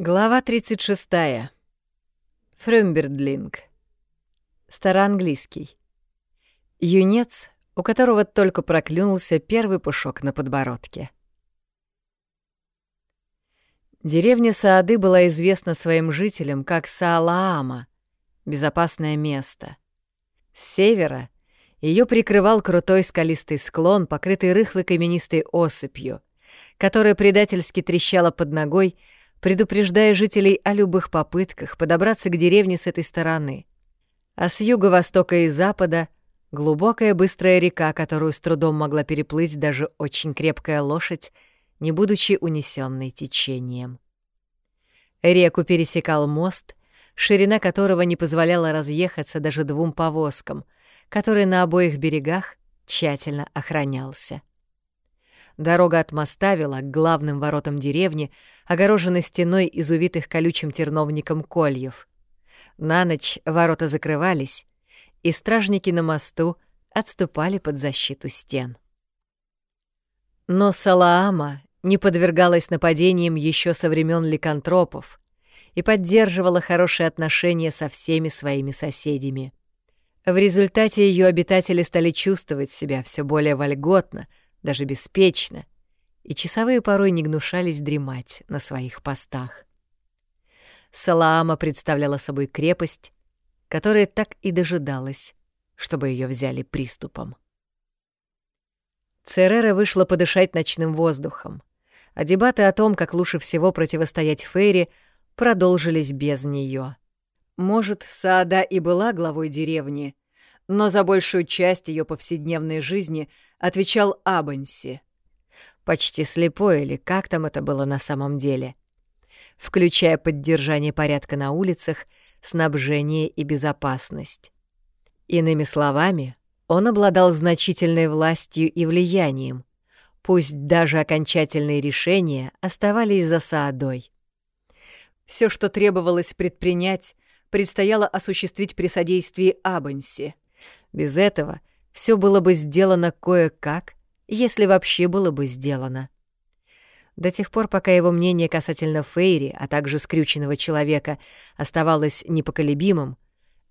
Глава 36. Фрюмбердлинг. Староанглийский. Юнец, у которого только проклюнулся первый пушок на подбородке. Деревня Саады была известна своим жителям как Саалаама, безопасное место. С севера ее прикрывал крутой скалистый склон, покрытый рыхлой каменистой осыпью, которая предательски трещала под ногой, предупреждая жителей о любых попытках подобраться к деревне с этой стороны. А с юго-востока и запада — глубокая быстрая река, которую с трудом могла переплыть даже очень крепкая лошадь, не будучи унесенной течением. Реку пересекал мост, ширина которого не позволяла разъехаться даже двум повозкам, который на обоих берегах тщательно охранялся. Дорога от моста вела к главным воротам деревни, огороженной стеной из увитых колючим терновником кольев. На ночь ворота закрывались, и стражники на мосту отступали под защиту стен. Но Салаама не подвергалась нападениям еще со времен ликантропов и поддерживала хорошие отношения со всеми своими соседями. В результате ее обитатели стали чувствовать себя все более вольготно — даже беспечно, и часовые порой не гнушались дремать на своих постах. Салаама представляла собой крепость, которая так и дожидалась, чтобы ее взяли приступом. Церера вышла подышать ночным воздухом, а дебаты о том, как лучше всего противостоять Фейри, продолжились без нее. Может, Саада и была главой деревни, но за большую часть ее повседневной жизни отвечал Абанси. Почти слепой или как там это было на самом деле. Включая поддержание порядка на улицах, снабжение и безопасность. Иными словами, он обладал значительной властью и влиянием, пусть даже окончательные решения оставались за Саадой. Все, что требовалось предпринять, предстояло осуществить при содействии Абанси — без этого все было бы сделано кое-как, если вообще было бы сделано. До тех пор, пока его мнение касательно Фейри, а также скрюченного человека, оставалось непоколебимым,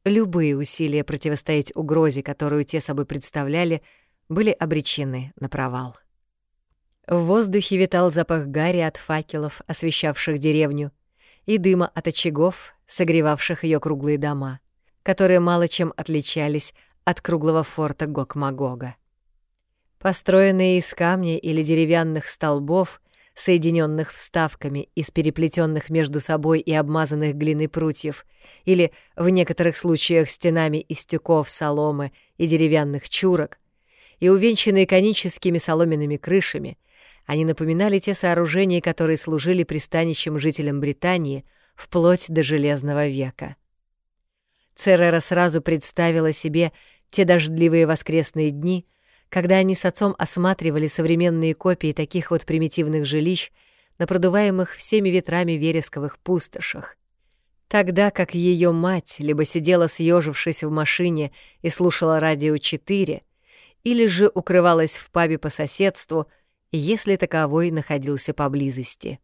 любые усилия противостоять угрозе, которую те собой представляли, были обречены на провал. В воздухе витал запах гари от факелов, освещавших деревню, и дыма от очагов, согревавших ее круглые дома, которые мало чем отличались от круглого форта Гокмагога. Построенные из камня или деревянных столбов, соединенных вставками из переплетенных между собой и обмазанных глиной прутьев, или, в некоторых случаях, стенами из тюков, соломы и деревянных чурок, и увенчанные коническими соломенными крышами, они напоминали те сооружения, которые служили пристанищем жителям Британии вплоть до Железного века. Церера сразу представила себе те дождливые воскресные дни, когда они с отцом осматривали современные копии таких вот примитивных жилищ на продуваемых всеми ветрами вересковых пустошах. Тогда как ее мать либо сидела съежившись в машине и слушала радио 4, или же укрывалась в пабе по соседству, если таковой находился поблизости.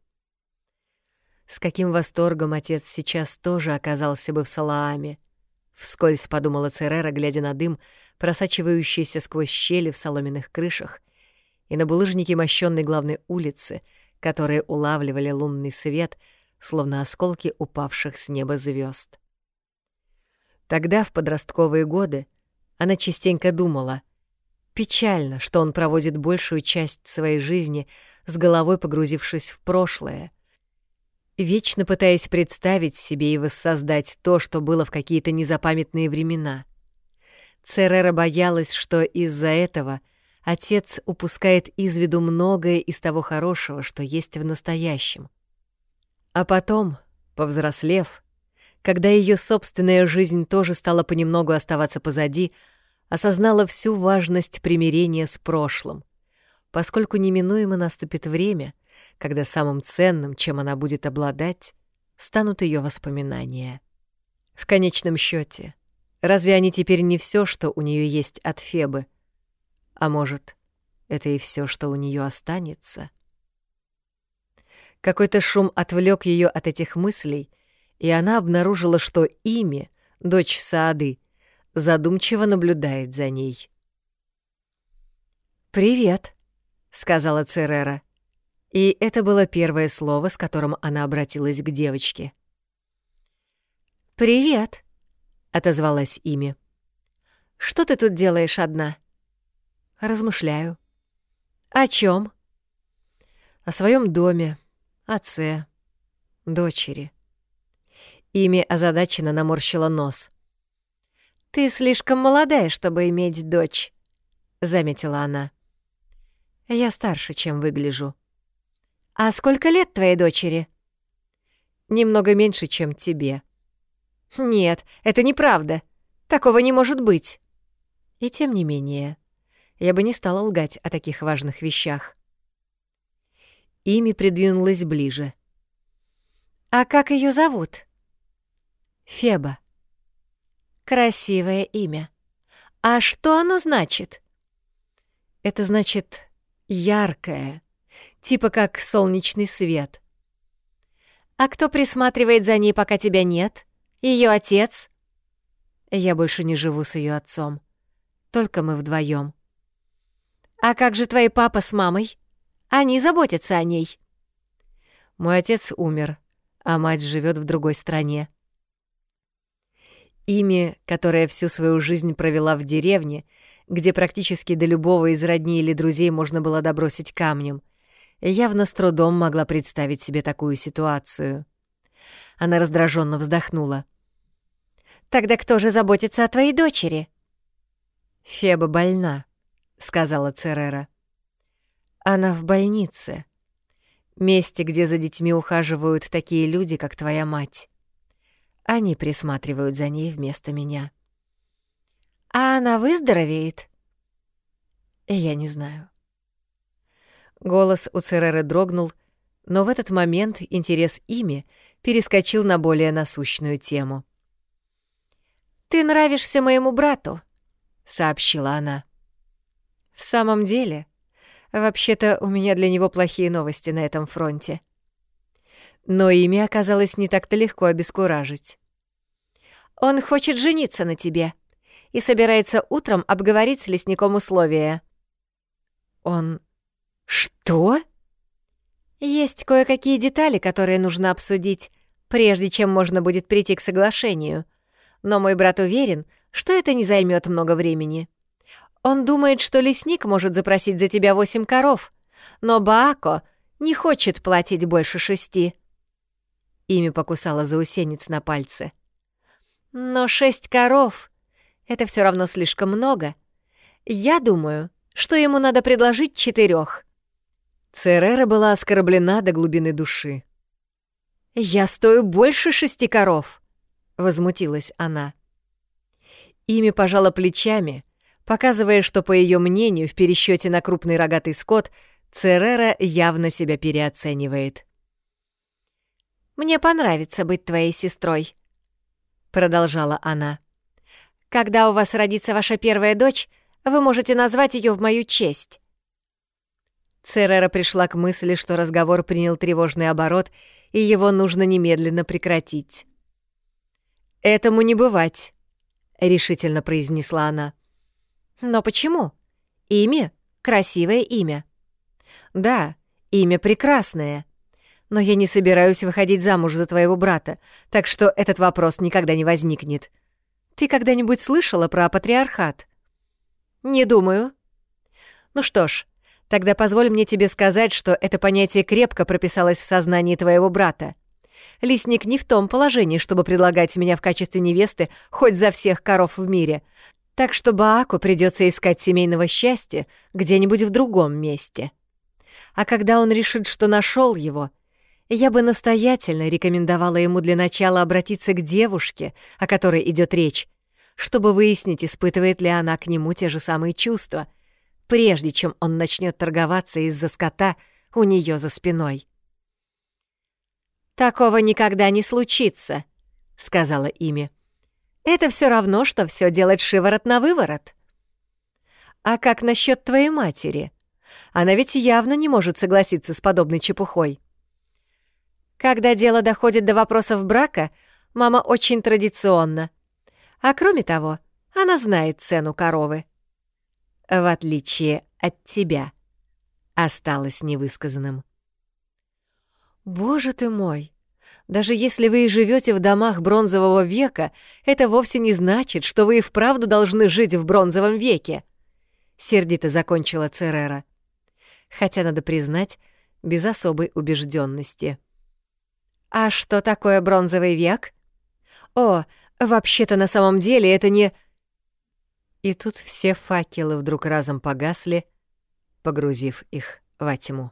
С каким восторгом отец сейчас тоже оказался бы в Салааме, Вскользь подумала Церера, глядя на дым, просачивающийся сквозь щели в соломенных крышах, и на булыжники мощенной главной улицы, которые улавливали лунный свет, словно осколки упавших с неба звезд. Тогда, в подростковые годы, она частенько думала, печально, что он проводит большую часть своей жизни с головой погрузившись в прошлое — вечно пытаясь представить себе и воссоздать то, что было в какие-то незапамятные времена. Церера боялась, что из-за этого отец упускает из виду многое из того хорошего, что есть в настоящем. А потом, повзрослев, когда ее собственная жизнь тоже стала понемногу оставаться позади, осознала всю важность примирения с прошлым, поскольку неминуемо наступит время — когда самым ценным, чем она будет обладать, станут ее воспоминания. В конечном счете, разве они теперь не все, что у нее есть от Фебы? А может, это и все, что у нее останется? Какой-то шум отвлек ее от этих мыслей, и она обнаружила, что Ими, дочь Саады, задумчиво наблюдает за ней. «Привет», — сказала Церера. И это было первое слово, с которым она обратилась к девочке. «Привет», — отозвалась Ими. «Что ты тут делаешь одна?» «Размышляю». «О чем? «О своем доме, отце, дочери». Ими озадаченно наморщила нос. «Ты слишком молодая, чтобы иметь дочь», — заметила она. «Я старше, чем выгляжу». «А сколько лет твоей дочери?» «Немного меньше, чем тебе». «Нет, это неправда. Такого не может быть». И тем не менее, я бы не стала лгать о таких важных вещах. Ими придвинулась ближе. «А как ее зовут?» «Феба». «Красивое имя. А что оно значит?» «Это значит яркое, типа как солнечный свет». «А кто присматривает за ней, пока тебя нет? Ее отец?» «Я больше не живу с ее отцом. Только мы вдвоем. «А как же твои папа с мамой? Они заботятся о ней». Мой отец умер, а мать живет в другой стране. Ими, которая всю свою жизнь провела в деревне, где практически до любого из родней или друзей можно было добросить камнем, явно с трудом могла представить себе такую ситуацию. Она раздраженно вздохнула. «Тогда кто же заботится о твоей дочери?» «Феба больна», — сказала Церера. «Она в больнице. Месте, где за детьми ухаживают такие люди, как твоя мать. Они присматривают за ней вместо меня». «А она выздоровеет?» «Я не знаю». Голос у Цереры дрогнул, но в этот момент интерес ими перескочил на более насущную тему. «Ты нравишься моему брату», — сообщила она. «В самом деле, вообще-то у меня для него плохие новости на этом фронте». Но имя оказалось не так-то легко обескуражить. «Он хочет жениться на тебе и собирается утром обговорить с лесником условия». «Он... что?» «Есть кое-какие детали, которые нужно обсудить, прежде чем можно будет прийти к соглашению. Но мой брат уверен, что это не займет много времени. Он думает, что лесник может запросить за тебя восемь коров, но Баако не хочет платить больше шести. Ими покусала заусенец на пальце. Но шесть коров — это все равно слишком много. Я думаю, что ему надо предложить четырех. Церера была оскорблена до глубины души. «Я стою больше шести коров», — возмутилась она. Ими пожала плечами, показывая, что, по ее мнению, в пересчете на крупный рогатый скот Церера явно себя переоценивает. «Мне понравится быть твоей сестрой», — продолжала она. «Когда у вас родится ваша первая дочь, вы можете назвать ее в мою честь». Церера пришла к мысли, что разговор принял тревожный оборот, и его нужно немедленно прекратить. «Этому не бывать», решительно произнесла она. Но почему? Имя красивое имя. Да, имя прекрасное. Но я не собираюсь выходить замуж за твоего брата, так что этот вопрос никогда не возникнет. Ты когда-нибудь слышала про патриархат? Не думаю. Ну что ж, тогда позволь мне тебе сказать, что это понятие крепко прописалось в сознании твоего брата. Лесник не в том положении, чтобы предлагать меня в качестве невесты хоть за всех коров в мире. Так что Бааку придется искать семейного счастья где-нибудь в другом месте. А когда он решит, что нашел его, я бы настоятельно рекомендовала ему для начала обратиться к девушке, о которой идет речь, чтобы выяснить, испытывает ли она к нему те же самые чувства, прежде чем он начнет торговаться из-за скота у нее за спиной. «Такого никогда не случится», — сказала Ими. «Это все равно, что все делать шиворот на выворот». «А как насчет твоей матери? Она ведь явно не может согласиться с подобной чепухой». Когда дело доходит до вопросов брака, мама очень традиционна. А кроме того, она знает цену коровы. В отличие от тебя, осталось невысказанным. Боже ты мой! Даже если вы и живете в домах бронзового века, это вовсе не значит, что вы и вправду должны жить в бронзовом веке. Сердито закончила Церера. Хотя, надо признать, без особой убежденности. А что такое бронзовый век? О, вообще-то на самом деле это не... И тут все факелы вдруг разом погасли, погрузив их во тьму.